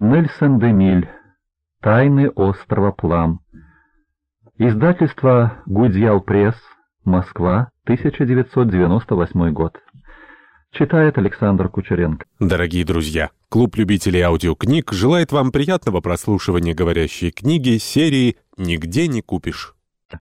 Нельсон Демиль. Тайны острова Плам. Издательство Гудьял Пресс. Москва, 1998 год. Читает Александр Кучеренко. Дорогие друзья, клуб любителей аудиокниг желает вам приятного прослушивания говорящей книги серии «Нигде не купишь».